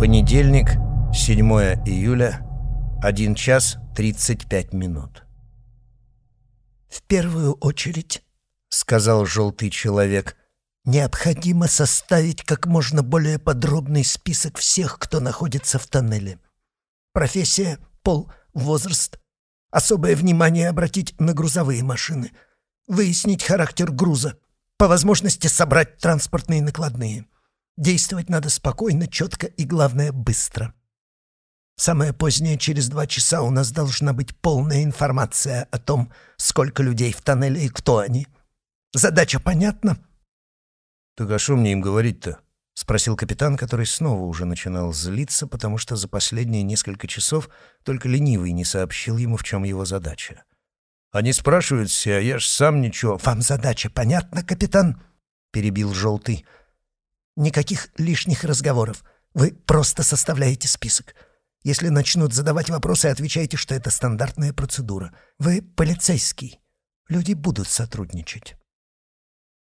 Понедельник, 7 июля, 1 час 35 минут. «В первую очередь», — сказал желтый человек, — «необходимо составить как можно более подробный список всех, кто находится в тоннеле. Профессия, пол, возраст. Особое внимание обратить на грузовые машины. Выяснить характер груза. По возможности собрать транспортные накладные. Действовать надо спокойно, четко и, главное, быстро. Самое позднее, через два часа, у нас должна быть полная информация о том, сколько людей в тоннеле и кто они. Задача понятна?» «Так а что мне им говорить-то?» — спросил капитан, который снова уже начинал злиться, потому что за последние несколько часов только ленивый не сообщил ему, в чем его задача. «Они спрашивают все, а я ж сам ничего...» «Вам задача понятна, капитан?» — перебил желтый. Никаких лишних разговоров. Вы просто составляете список. Если начнут задавать вопросы, отвечайте, что это стандартная процедура. Вы полицейский. Люди будут сотрудничать.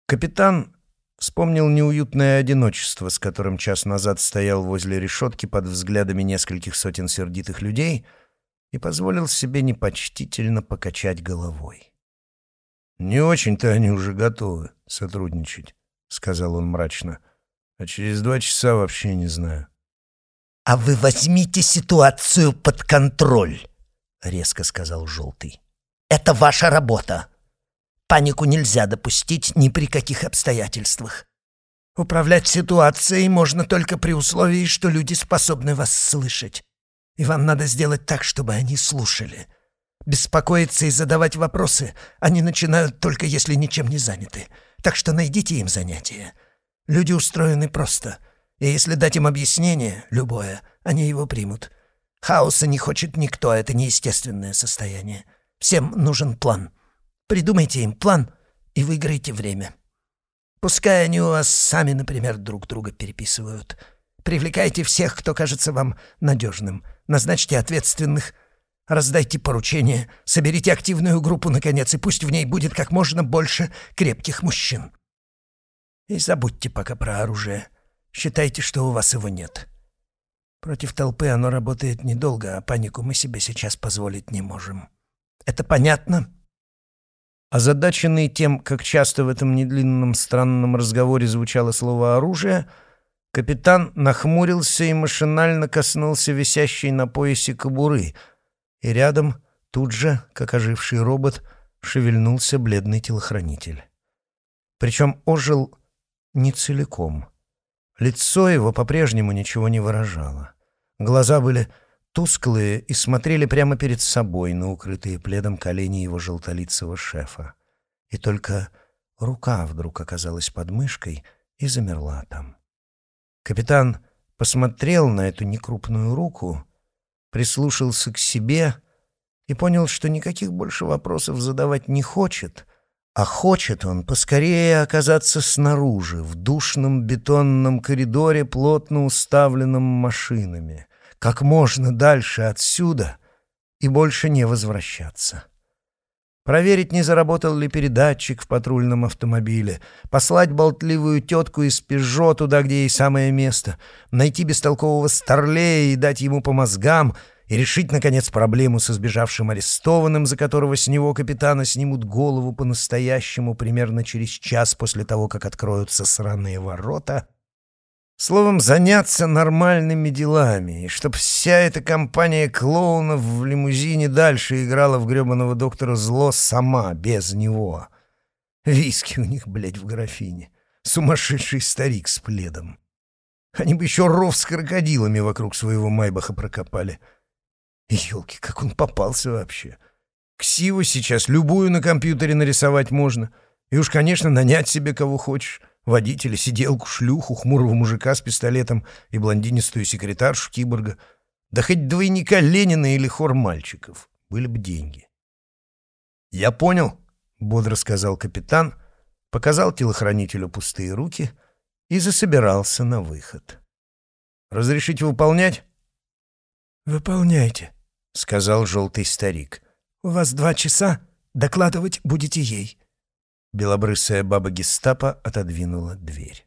Капитан вспомнил неуютное одиночество, с которым час назад стоял возле решетки под взглядами нескольких сотен сердитых людей и позволил себе непочтительно покачать головой. «Не очень-то они уже готовы сотрудничать», — сказал он мрачно. — а через два часа вообще не знаю. «А вы возьмите ситуацию под контроль», — резко сказал Желтый. «Это ваша работа. Панику нельзя допустить ни при каких обстоятельствах. Управлять ситуацией можно только при условии, что люди способны вас слышать. И вам надо сделать так, чтобы они слушали. Беспокоиться и задавать вопросы они начинают только если ничем не заняты. Так что найдите им занятия. Люди устроены просто, и если дать им объяснение, любое, они его примут. Хаоса не хочет никто, это неестественное состояние. Всем нужен план. Придумайте им план и выиграйте время. Пускай они у вас сами, например, друг друга переписывают. Привлекайте всех, кто кажется вам надежным. Назначьте ответственных. Раздайте поручения. Соберите активную группу, наконец, и пусть в ней будет как можно больше крепких мужчин. И забудьте пока про оружие. Считайте, что у вас его нет. Против толпы оно работает недолго, а панику мы себе сейчас позволить не можем. Это понятно?» Озадаченный тем, как часто в этом недлинном странном разговоре звучало слово «оружие», капитан нахмурился и машинально коснулся висящей на поясе кобуры, и рядом, тут же, как оживший робот, шевельнулся бледный телохранитель. Причем ожил не целиком. Лицо его по-прежнему ничего не выражало. Глаза были тусклые и смотрели прямо перед собой на укрытые пледом колени его желтолицего шефа. И только рука вдруг оказалась под мышкой и замерла там. Капитан посмотрел на эту некрупную руку, прислушался к себе и понял, что никаких больше вопросов задавать не хочет — а хочет он поскорее оказаться снаружи, в душном бетонном коридоре, плотно уставленном машинами, как можно дальше отсюда и больше не возвращаться. Проверить, не заработал ли передатчик в патрульном автомобиле, послать болтливую тетку из «Пежо» туда, где ей самое место, найти бестолкового старлея и дать ему по мозгам — и решить, наконец, проблему со сбежавшим арестованным, за которого с него капитана снимут голову по-настоящему примерно через час после того, как откроются сраные ворота. Словом, заняться нормальными делами, и чтоб вся эта компания клоунов в лимузине дальше играла в гребаного доктора зло сама, без него. Виски у них, блядь, в графине. Сумасшедший старик с пледом. Они бы еще ров с крокодилами вокруг своего майбаха прокопали — Елки, как он попался вообще. Ксиву сейчас любую на компьютере нарисовать можно. И уж, конечно, нанять себе кого хочешь. Водителя, сиделку, шлюху, хмурого мужика с пистолетом и блондинистую секретаршу киборга. Да хоть двойника Ленина или хор мальчиков. Были бы деньги. «Я понял», — бодро сказал капитан, показал телохранителю пустые руки и засобирался на выход. «Разрешите выполнять?» «Выполняйте», — сказал желтый старик. «У вас два часа, докладывать будете ей». Белобрысая баба гестапо отодвинула дверь.